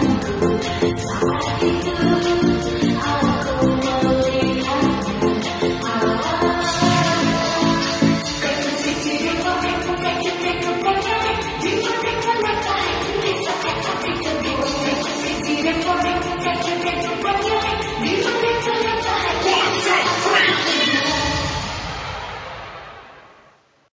Sound.